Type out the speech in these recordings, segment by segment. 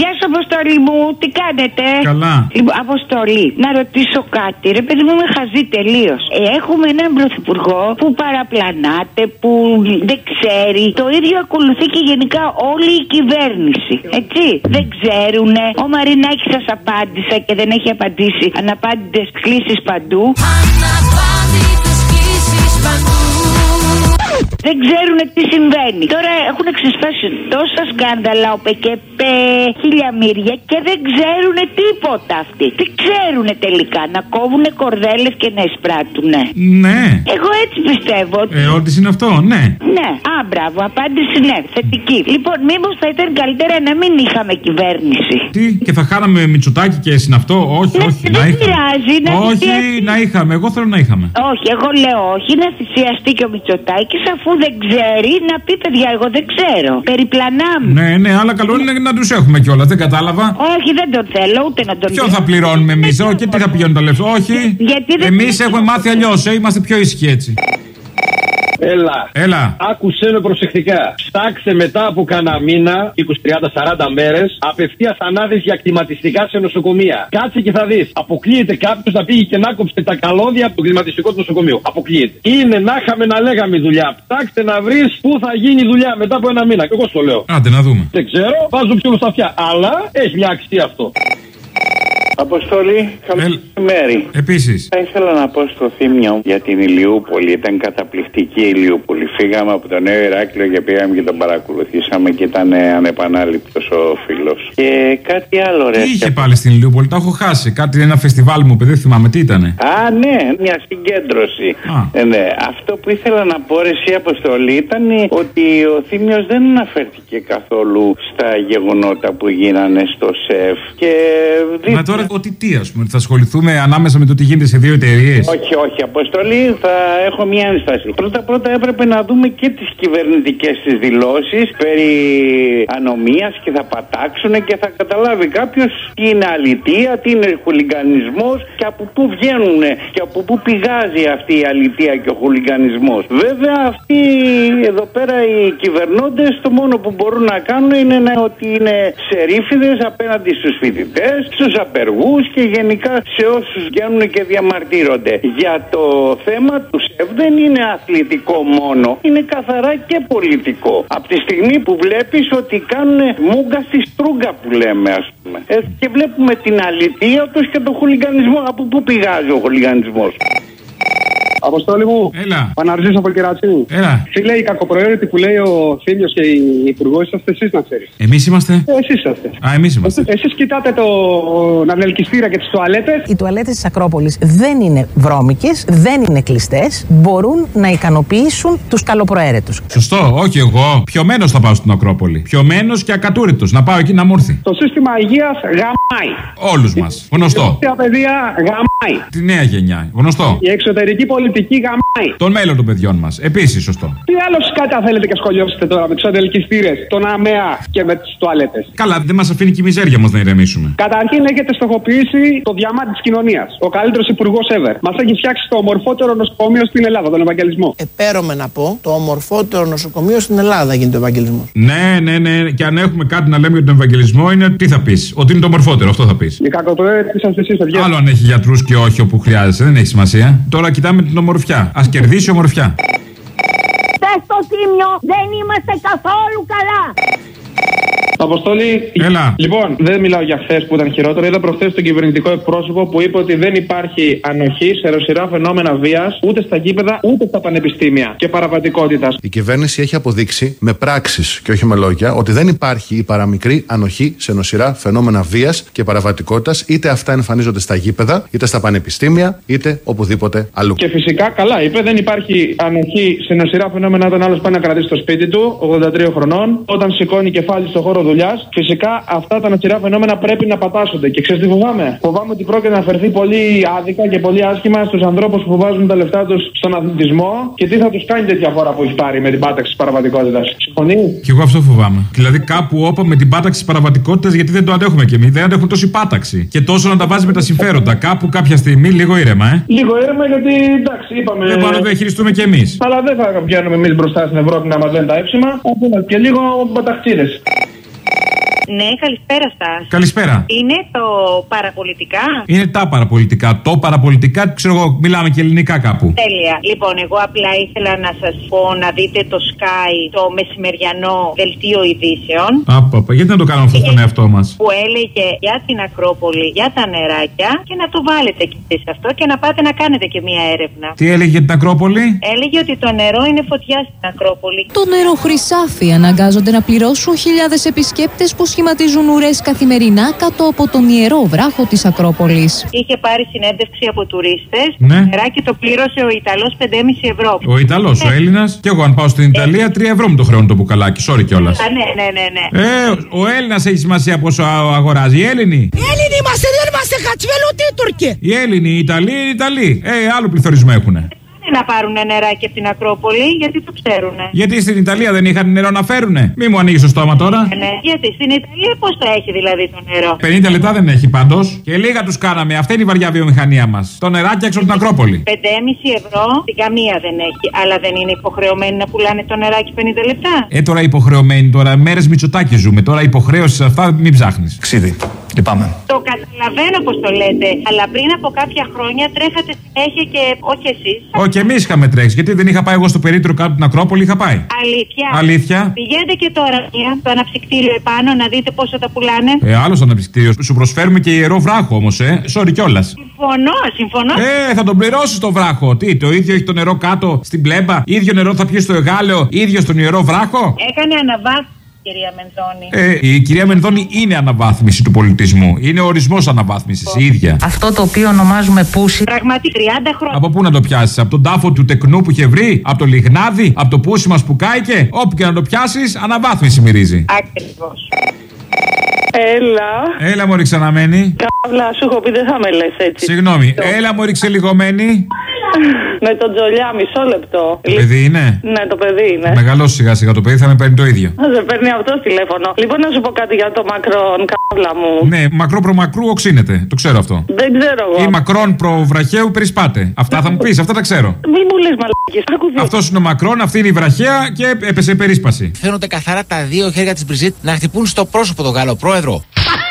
Γεια σου, Αποστολή μου, τι κάνετε; Καλά. Λοιπόν, Αποστολή, να ρωτήσω κάτι. Ρε παιδί μου, με χαζεί τελείως. Ε, έχουμε έναν πρωθυπουργό που παραπλανάται, που δεν ξέρει. Το ίδιο ακολουθεί και γενικά όλη η κυβέρνηση. Έτσι. Δεν ξέρουνε. Ο Μαρινάκης σας απάντησα και δεν έχει απαντήσει. Αναπάντητες κλήσει παντού. Αναπάντητες κλήσεις παντού Δεν ξέρουν τι συμβαίνει. Τώρα έχουν ξεσπάσει τόσα σκάνδαλα ο ΠΚΠ, χιλιαμύρια και δεν ξέρουν τίποτα αυτοί. Τι ξέρουν τελικά, να κόβουν κορδέλες και να εισπράττουν. Ναι. Εγώ έτσι πιστεύω. ότι- Ε, ό,τι είναι αυτό, ναι. Ναι, α, μπράβο, απάντηση ναι, θετική. Λοιπόν, μήπως θα ήταν καλύτερα να μην είχαμε κυβέρνηση; Τι, και θα χάναμε Μητσοτάκι και συναυτό. Όχι, Ναι, όχι, δεν να είχαμε. πειράζει, να όχι, θυσιαστεί. να είχαμε. Εγώ θέλω να είχαμε. Όχι, εγώ λέω όχι, να θυσιαστεί και ο Μητσοτάκης αφού δεν ξέρει να πει παιδιά, εγώ δεν ξέρω. Περιπλανάμε. Ναι, ναι, αλλά καλό είναι να τους έχουμε κιόλας. Δεν κατάλαβα. Όχι, δεν τον θέλω, ούτε να τον Ποιον θα πληρώνουμε εμείς, και τι θα πηγαίνουν τα λεφτά. Όχι. Γιατί δεν- Εμείς έχουμε μάθει αλλιώς, είμαστε πιο ήσυχοι έτσι. Έλα. Έλα. Άκουσέ με προσεκτικά. Ψάξε μετά από κανένα μήνα, 20, 30, 40 μέρες, απευθείας ανάδειση για κλιματιστικά σε νοσοκομεία. Κάτσε και θα δεις. Αποκλείεται κάποιος να πήγε και να κόψε τα καλώδια από το κλιματιστικό του νοσοκομείου. Αποκλείεται. Είναι να είχαμε να λέγαμε δουλειά. Ψάξτε να βρεις πού θα γίνει δουλειά μετά από ένα μήνα. Και εγώ στο λέω. Άντε να δούμε. Δεν ξέρω, βάζω ψήλο στα αυτιά. Αλλά έχει μια αξία αυτό. Αποστολή, καλό Ελ- μεσημέρι. Επίσης. Θα ήθελα να πω στο θύμιο για την Ηλιούπολη. Ήταν καταπληκτική η Ηλιούπολη. Φύγαμε από το Νέο Ηράκλειο και πήγαμε και τον παρακολουθήσαμε και ήταν ε, ανεπανάληπτος ο φίλος. Και κάτι άλλο, ρε. Τι είχε πάλι στην Ηλιούπολη, τα έχω χάσει. Κάτι ένα φεστιβάλ μου, παιδί, δεν θυμάμαι τι ήτανε. Α, ναι, μια συγκέντρωση. Α. Ε, ναι. Αυτό που ήθελα να πω, ρε, εσύ, Αποστολή, ήταν ότι ο Θήμιος δεν αναφέρθηκε καθόλου στα γεγονότα που γίνανε στο ΣΕΦ. Και Μα τώρα ότι τι, ας πούμε, θα ασχοληθούμε ανάμεσα με το τι γίνεται σε δύο εταιρείες; Όχι, όχι, Αποστολή, θα έχω μία ένσταση. Πρώτα-πρώτα έπρεπε να δούμε και τις κυβερνητικές τη δηλώσεις περί ανομίας και θα πατάξουν και θα καταλάβει κάποιος τι είναι αλητία, τι είναι χουλιγκανισμό και από πού βγαίνουν και από πού πηγάζει αυτή η αλητία και ο χουλιγκανισμό. Βέβαια, αυτοί εδώ πέρα οι κυβερνώντες το μόνο που μπορούν να κάνουν είναι να, ότι είναι σερίφιδε απέναντι στους φοιτητές, στους απεργούς και γενικά σε όσους βγαίνουν και διαμαρτύρονται. Για το θέμα του ΣΕΒ δεν είναι αθλητικό μόνο, είναι καθαρά και πολιτικό. Από τη στιγμή που βλέπεις ότι κάνουν μούγκα στη στρούγκα που λέμε, ας πούμε. Ε, και βλέπουμε την αλητία τους και τον χουλιγανισμό. Από πού πηγάζει ο χουλιγανισμός; Αποστόλη μου. Έλα. Παναρζή από Κερατσίνη. Έλα. Φίλε, η κακοπροαίρετη που λέει ο Θήμιο και η Υπουργός είσαστε εσείς να ξέρεις. Εμείς είμαστε; Εσείς είσαστε. Α, εμείς είμαστε. Εσείς κοιτάτε τον ανελκυστήρα και τις τουαλέτες. Οι τουαλέτες της Ακρόπολης δεν είναι βρώμικες, δεν είναι κλειστές. Μπορούν να ικανοποιήσουν τους καλοπροαίρετους. Σωστό, όχι εγώ. Πιωμένος θα πάω στην Ακρόπολη. Πιωμένος και ακατούρητος. Να πάω εκεί να μου έρθει. Το σύστημα υγείας γαμάει. Όλους μας. Γνωστό. Η παιδεία γαμάει. Τη νέα γενιά. Γνωστό. Η εξωτερική πολιτική γαμάει. Τον μέλλον των παιδιών μας. Επίσης σωστό. Τι άλλο σκάτα θέλετε και σχολιώσετε τώρα με τους ανελκυστήρε, τον ΑΜΕΑ και με τις τουαλέτες; Καλά, δεν μας αφήνει και η μιζέρια μας να ηρεμήσουμε. Καταρχήν έχετε στοχοποιήσει το διαμάτι της κοινωνίας. Ο καλύτερος υπουργός ever. Μας έχει φτιάξει το ομορφότερο νοσοκομείο στην Ελλάδα, τον Ευαγγελισμό. Επέρομε να πω, το ομορφότερο νοσοκομείο στην Ελλάδα γίνεται ο Ευαγγελισμός. Ναι, ναι, ναι. Και αν έχουμε κάτι να λέμε για τον Ευαγγελισμό, είναι τι θα πεις. Ότι είναι το μορφότερο, αυτό θα πεις. Οι κακοπροαίρετοι είσαστε εσείς, παιδιά. Άλλο αν έχει γιατρούς και όχι όπου χρειάζεται, δεν έχει σημασία. Τώρα κοιτάμε την ομορφιά. Α κερδίσει η ομορφιά. Πες στο τίμιο, δεν είμαστε καθόλου καλά. Αποστολή. Έλα. Λοιπόν, δεν μιλάω για χθες που ήταν χειρότερο. Είδα προχθές τον κυβερνητικό εκπρόσωπο που είπε ότι δεν υπάρχει ανοχή σε ρωσιρά φαινόμενα βίας ούτε στα γήπεδα ούτε στα πανεπιστήμια και παραβατικότητας. Η κυβέρνηση έχει αποδείξει με πράξεις και όχι με λόγια ότι δεν υπάρχει η παραμικρή ανοχή σε νοσηρά φαινόμενα βίας και παραβατικότητας, είτε αυτά εμφανίζονται στα γήπεδα, είτε στα πανεπιστήμια, είτε οπουδήποτε αλλού. Και φυσικά, καλά είπε, δεν υπάρχει ανοχή σε νοσηρά φαινόμενα όταν άλλος πάει να κρατήσει το σπίτι του, 83 χρονών, όταν σηκώνει κεφάλι στο χώρο δουλειάς. Φυσικά αυτά τα νοσηρά φαινόμενα πρέπει να πατάσσονται. Και ξέρεις τι φοβάμαι; Φοβάμαι ότι πρόκειται να φερθεί πολύ άδικα και πολύ άσχημα στους ανθρώπους που βάζουν τα λεφτά τους στον αθλητισμό και τι θα τους κάνει τέτοια φορά που έχει πάρει με την πάταξη της παραβατικότητας. Συμφωνείς; Και εγώ αυτό φοβάμαι. Δηλαδή κάπου όπα με την πάταξη της παραβατικότητας, γιατί δεν το αντέχουμε κι εμείς. Δεν αντέχουν τόση πάταξη. Και τόσο να τα βάζει με τα συμφέροντα. Κάπου κάποια στιγμή λίγο ήρεμα, ε. Λίγο ήρεμα γιατί εντάξει, είπαμε. Δεν μπορούμε να το διαχειριστούμε κι εμείς. Αλλά δεν θα βγαίνουμε εμείς μπροστά στην Ευρώπη να μας λένε τα έψημα. Και λίγο μπαταχτσίδε. Ναι, καλησπέρα σας. Καλησπέρα. Είναι το παραπολιτικά; Είναι τα παραπολιτικά. Το παραπολιτικά, ξέρω εγώ, μιλάμε και ελληνικά κάπου. Τέλεια. Λοιπόν, εγώ απλά ήθελα να σας πω να δείτε το Sky, το μεσημεριανό δελτίο ειδήσεων. Απαπα, γιατί να το κάνουμε αυτό στον εαυτό μας; Που έλεγε για την Ακρόπολη, για τα νεράκια και να το βάλετε κι εσείς αυτό και να πάτε να κάνετε και μία έρευνα. Τι έλεγε για την Ακρόπολη; Έλεγε ότι το νερό είναι φωτιά στην Ακρόπολη. Το νερό χρυσάφι αναγκάζονται να πληρώσουν χιλιάδες επισκέπτες που σχηματίζουν ουρές καθημερινά κάτω από τον ιερό βράχο της Ακρόπολης. Είχε πάρει συνέντευξη από τουρίστες. Ναι. Το νεράκι το πλήρωσε ο Ιταλός 5,5 ευρώ. Ο Ιταλός, ο Έλληνας. Και εγώ, αν πάω στην Ιταλία, 3 ευρώ μου το χρεώνει το μπουκαλάκι. Sorry κιόλας. Α, ναι, ναι, ναι, ναι. Ε, ο Έλληνας έχει σημασία πόσο α- αγοράζει. Οι Έλληνοι. Έλληνοι είμαστε, δεν είμαστε χατσβέλ ούτε οι Τούρκοι. Οι Έλληνοι, οι Ιταλοί, οι Ιταλοί. Ε, άλλο πληθωρισμό έχουν. Είναι να πάρουν νεράκι από την Ακρόπολη, γιατί το ξέρουν. Γιατί στην Ιταλία δεν είχαν νερό να φέρουνε; Μη μου ανοίγεις το στόμα τώρα. Ναι, γιατί στην Ιταλία πώς το έχει δηλαδή το νερό; 50 λεπτά δεν έχει πάντως. Και λίγα τους κάναμε. Αυτή είναι η βαριά βιομηχανία μας. Το νεράκι έξω από την Ακρόπολη. 5,5 ευρώ στην καμία δεν έχει. Αλλά δεν είναι υποχρεωμένοι να πουλάνε το νεράκι 50 λεπτά. Ε, τώρα υποχρεωμένοι τώρα. Μέρες μυτσοτάκι ζούμε. Τώρα υποχρέωσης σε αυτά μην ψάχνεις. Ξίδι. Λυπάμαι. Το καταλαβαίνω πώς το λέτε. Αλλά πριν από κάποια χρόνια τρέχατε συνέχεια και όχι εσείς. Όχι, και εμείς είχαμε τρέξει. Γιατί δεν είχα πάει εγώ στο περίπτερο κάτω από την Ακρόπολη, είχα πάει. Αλήθεια. Αλήθεια. Πηγαίνετε και τώρα μία, στο αναψυκτήριο επάνω να δείτε πόσο τα πουλάνε. Ε, άλλος αναπτυκτήριο. Σου προσφέρουμε και ιερό βράχο όμως, ε. Sorry κιόλας. Συμφωνώ, συμφωνώ. Ε, θα τον πληρώσεις το βράχο. Τι, το ίδιο έχει το νερό κάτω στην πλέμπα; ίδιο νερό θα πιει στο εγάλεο. ίδιο στον ιερό βράχο; Έκανε αναβάθμιση, κυρία Μενδώνη. Ε, η κυρία Μενδώνη είναι αναβάθμιση του πολιτισμού. Είναι ορισμός αναβάθμισης, η ίδια. Αυτό το οποίο ονομάζουμε πούσι Πραγματικά 30 χρόνια. Από πού να το πιάσεις, από τον τάφο του τεκνού που είχε βρει, από το λιγνάδι, από το πούσι μας που κάηκε. Όπου και να το πιάσεις, αναβάθμιση μυρίζει. Ακριβώς. Έλα. Έλα, Μωρή, ξαναμένη. Καύλα, σου έχω πει δεν θα με λες έτσι. Συγγνώμη, έλα, Μωρή, ξελιγωμένη. Με τον Τζολιά, μισό λεπτό. Το παιδί είναι; Ναι, το παιδί είναι. Μεγαλό σιγά σιγά το παιδί θα με παίρνει το ίδιο. Α, δεν παίρνει αυτό τηλέφωνο. Λοιπόν, να σου πω κάτι για το μακρόν, καύλα μου. Ναι, μακρό προμακρού οξύνεται. Το ξέρω αυτό. Δεν ξέρω εγώ. Ή μακρόν προβραχαίου περισπάτε. Αυτά θα μου πεις, αυτά τα ξέρω. Μη μου λες μαλακίε. Άκου δύο. Αυτός είναι ο μακρόν, αυτή είναι η βραχαία και έπεσε περίσπαση. Φαίνονται καθαρά τα δύο χέρια της Μπριζίτ να χτυπούν στο πρόσωπο τον Γάλλο πρόεδρο.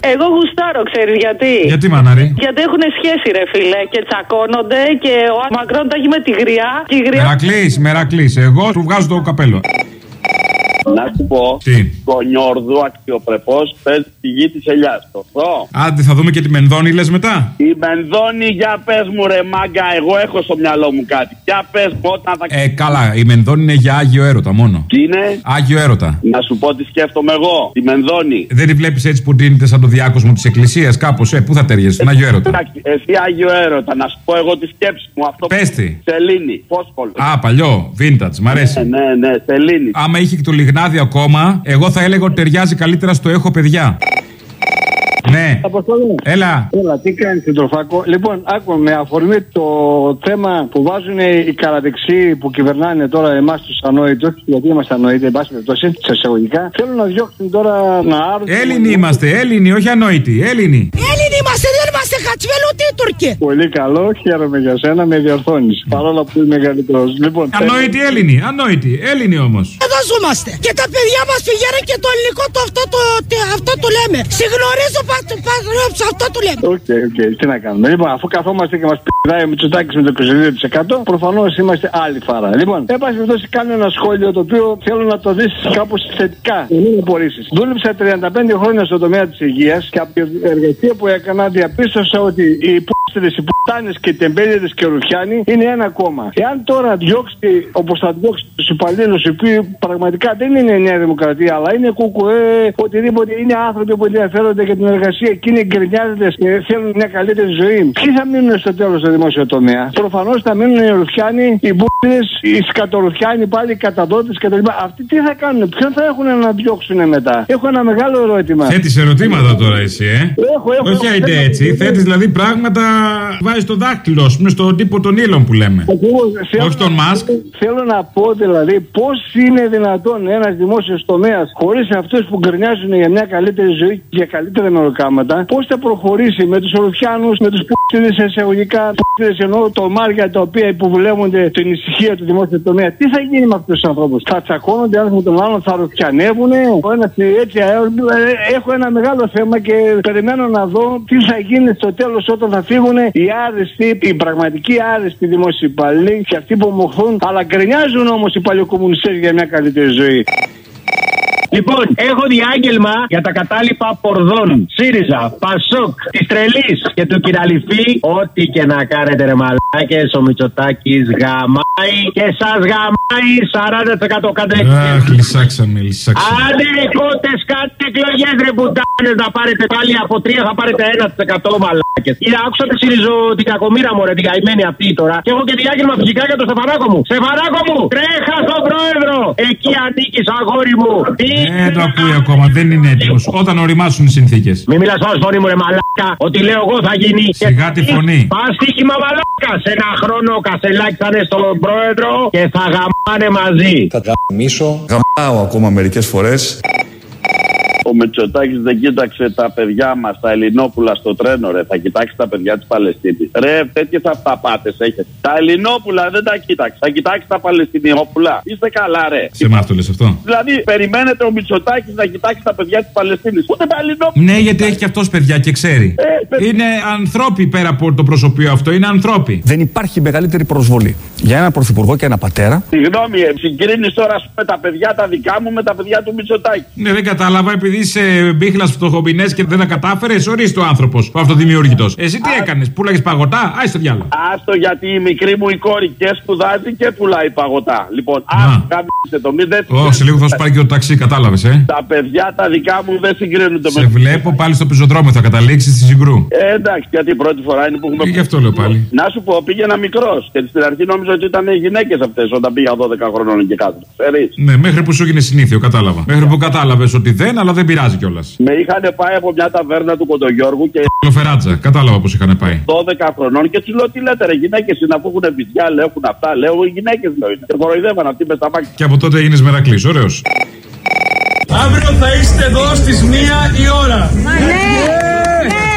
Εγώ γουστάρω, ξέρεις γιατί. Γιατί μανάρι. Γιατί έχουν σχέση, ρε φίλε, και τσακώνονται και ο Μακρόν τα έχει με τη γριά. Και η γριά. Μερακλής, μερακλής. Εγώ του βγάζω το καπέλο. Να σου πω, Τι; κονιόρδου αξιοπρεπώς παίζει τη γη της ελιάς. Σωστό. Άντε, θα δούμε και τη Μενδόνη, λες μετά. Η Μενδώνη, για πες μου ρε μάγκα, εγώ έχω στο μυαλό μου κάτι. Για πες μου όταν θα. Ε, καλά, η Μενδόνη είναι για άγιο έρωτα μόνο. Τι είναι, Άγιο έρωτα. να σου πω τι σκέφτομαι εγώ. Τη Μενδώνη. Δεν τη βλέπεις έτσι που ντύνεται σαν το διάκοσμο της Εκκλησίας, κάπως. Ε, πού θα ταιριάζει, στον Άγιο έρωτα; Εντάξει, Εσύ Άγιο Έρωτα, να σου πω εγώ τη σκέψη μου. Αυτό Πες τη. Σελήνη, φόσφολο. Α, παλιό, vintage, μ' αρέσει. Ναι, ναι, ναι, Σελήνη. Άμα είχε και το λιγνάδι ακόμα, εγώ θα έλεγα ότι ταιριάζει καλύτερα στο έχω παιδιά. Ναι. Έλα. Έλα, τι κάνεις συντροφάκο; Λοιπόν, άκουμε με αφορμή το θέμα που βάζουν οι καραδεξοί που κυβερνάνε τώρα εμάς τους ανόητους, γιατί είμαστε ανόητοι, εν πάση περιπτώσει, σε εισαγωγικά, θέλουν να διώξουν τώρα να άρουν. Έλληνοι είμαστε, Έλληνοι, όχι ανόητοι. Έλληνοι. Έλληνοι είμαστε, δεν είμαστε χατσβέλ ούτε οι Τούρκοι. Πολύ καλό, χαίρομαι για σένα, με διορθώνεις. Παρόλο που είμαι μεγαλύτερο. Λοιπόν, Ανόητοι Έλληνοι, ανόητοι. Έλληνοι όμως. Εδώ ζούμαστε. Και τα παιδιά μας πηγαίνουν και το ελληνικό το αυτό το, τε- αυτό το λέμε. Συγνωρίζω πα- πατριώψη, αυτό το λέμε. Οκ, οκ, τι να κάνουμε. Λοιπόν, αφού καθόμαστε και μας πειράει ο Μητσοτάκης με το 22%, προφανώς είμαστε άλλη φάρα. Λοιπόν, εν πάση περιπτώσει, κάνω ένα σχόλιο το οποίο θέλω να το δεις κάπως θετικά. Να μην απορρίσεις. Δούλεψα 35 χρόνια στον τομέα της υγείας και από την εργασία που έκανα διαπίστωσα ότι οι πούστρε, οι πουτάνες και οι τεμπέληδε και ρουφιάνοι είναι ένα κόμμα. Εάν τώρα διώξει όπως θα διώξει τους υπαλλήλους, οι οποίοι πραγματικά δεν είναι η Νέα Δημοκρατία, αλλά είναι κουκουέ, οτιδήποτε είναι άνθρωποι που ενδιαφέρονται για την εργασία και είναι γκρινιάζοντες και θέλουν μια καλύτερη ζωή. Ποιοι θα μείνουν στο τέλος στο δημόσιο τομέα; Προφανώς θα μείνουν οι ρουφιάνοι, οι μπούδε, οι σκατορουφιάνοι πάλι, οι καταδότες κτλ. Αυτοί τι θα κάνουν, ποιον θα έχουν να διώξουν μετά; Έχω ένα μεγάλο ερώτημα. Θέτεις ερωτήματα τώρα εσύ, ε. Έχω, έχω, Όχι έχω. άιντε έτσι. Θέτεις δηλαδή πράγματα. Βάζει το δάχτυλο, ας πούμε, στον τύπο των ύλων που λέμε. Ακριβώς. Θέλω Όχι τον να- Μάσκ. Θέλω να πω δηλαδή πώς είναι δυνατόν ένας δημόσιος τομέας χωρίς αυτούς που γκρινιάζουν για μια καλύτερη ζωή και για καλύτερα μεροκάματα, πώς θα προχωρήσει με τους Ορουφιάνου, με τους π***δες εισαγωγικά, π***δες εννοώ τομάρια τα οποία υποβουλεύονται την ησυχία του δημόσιου τομέα. Τι θα γίνει με αυτούς τους ανθρώπους; Θα τσακώνονται ένα με τον άλλον, θα ρουφιανεύουν. Ο ένας έτσι. ε, ε, Έχω ένα μεγάλο θέμα και περιμένω να δω τι θα γίνει στο τέλος όταν θα φύγουν οι άρεστοι, οι πραγματικοί άρεστοι δημόσιοι υπαλλήλοι και αυτοί που μοχθούν. Αλλά γκρινιάζουν όμως οι παλιοκομμουνιστές για μια καλύτερη ζωή. Λοιπόν, έχω διάγγελμα για τα κατάλοιπα πορδών. ΣΥΡΙΖΑ, ΠΑΣΟΚ, της Τρελής και του Κυραλιφή. Ό,τι και να κάνετε, ρε μαλάκες, ο Μητσοτάκης γαμάει και σας γαμάει 40% κάντε Αχ, λυσάξαμε, λυσάξαμε. Άντε ρε κότες, κάντε εκλογές ρε πουτάνες να πάρετε πάλι από 3 θα πάρετε 1% μαλάκες. Κύριε, άκουσα τη Συριζο την κακομήρα μου ρε, την καημένη αυτή τώρα. Και έχω και διάγγελμα φυσικά για το Στεφανάκο μου. Στεφανάκο μου, τρέχα στον πρόεδρο. Εκεί ανήκεις αγόρι μου. Τι Δεν το ακούει ακόμα, δεν είναι έτοιμος. Όταν οριμάσουν οι συνθήκες. Μη μιλάς πάνω φωνή μου ρε μαλάκα. Ό,τι λέω εγώ θα γίνει. Σιγά τη φωνή. Πας στοίχημα μαλάκα. Σε ένα χρόνο ο Κασελάκης θα είναι στον πρόεδρο και θα γαμάνε μαζί. Θα γαμίσω. Γαμάω ακόμα μερικές φορές. Ο Μητσοτάκης δεν κοίταξε τα παιδιά μας, τα Ελληνόπουλα στο τρένο, ρε. Θα κοιτάξει τα παιδιά της Παλαιστίνης. Ρε, τέτοιες αυταπάτες έχετε. Τα Ελληνόπουλα δεν τα κοίταξε. Θα κοιτάξει τα Παλαιστινιόπουλα. Είστε καλά, ρε. Σε εμά το λες αυτό; Δηλαδή, περιμένετε ο Μητσοτάκης να κοιτάξει τα παιδιά της Παλαιστίνης. Ούτε τα Ελληνόπουλα. Ναι, γιατί έχει και αυτός παιδιά και ξέρει. Είναι ανθρώποι πέρα από το προσωπείο αυτό, είναι ανθρώποι. Δεν υπάρχει μεγαλύτερη προσβολή για έναν πρωθυπουργό και ένα πατέρα. Συγγνώμη, ε, συγκρίνεις τώρα ας πούμε, τα παιδιά τα δικά μου με τα παιδιά του Μητσοτάκη. Ναι, δεν κατάλαβα, επειδή είσαι μπίχλα φτωχομπινέ και δεν τα κατάφερες, ορίστε ο άνθρωπος, ο αυτοδημιούργητος. Εσύ τι έκανες, πούλαγε παγωτά, άι στο διάλογο. Άστο γιατί η μικρή μου η κόρη και σπουδάζει και πουλάει παγωτά. Λοιπόν, άστο γαμίσε το μην δεν Ω, σε λίγο θα σου πάρει και το ταξί, κατάλαβες, ε. Τα παιδιά τα δικά μου δεν συγκρίνονται Σε βλέπω πάλι στο πεζοδρόμιο, θα καταλήξεις στη συγκρού. Ε, εντάξει, γιατί η πρώτη φορά είναι που έχουμε. Ε, Γι' αυτό λέω πάλι. Να σου πω, πήγαινα μικρός. Και στην αρχή νόμιζα ότι ήταν γυναίκες αυτές όταν πήγα 12 χρονών και κάτω. Ξέρεις. Ναι, μέχρι που σου έγινε συνήθιο, κατάλαβα. Μέχρι που κατάλαβες ότι δεν, αλλά δεν πειράζει. Με είχαν πάει από μια ταβέρνα του Κοντογιώργου και. Λοφεράτζα, κατάλαβα πώς είχαν πάει. 12 χρονών και τους λέω τι λέτε, ρε γυναίκες είναι να έχουν βυζιά, λέω έχουν αυτά, λέω οι γυναίκες λέω είναι. Και κοροϊδεύαν αυτοί με τα. Και από τότε έγινε μερακλής, ωραίος. Αύριο θα είστε εδώ στις 1 η ώρα. Μα ναι. ναι. ναι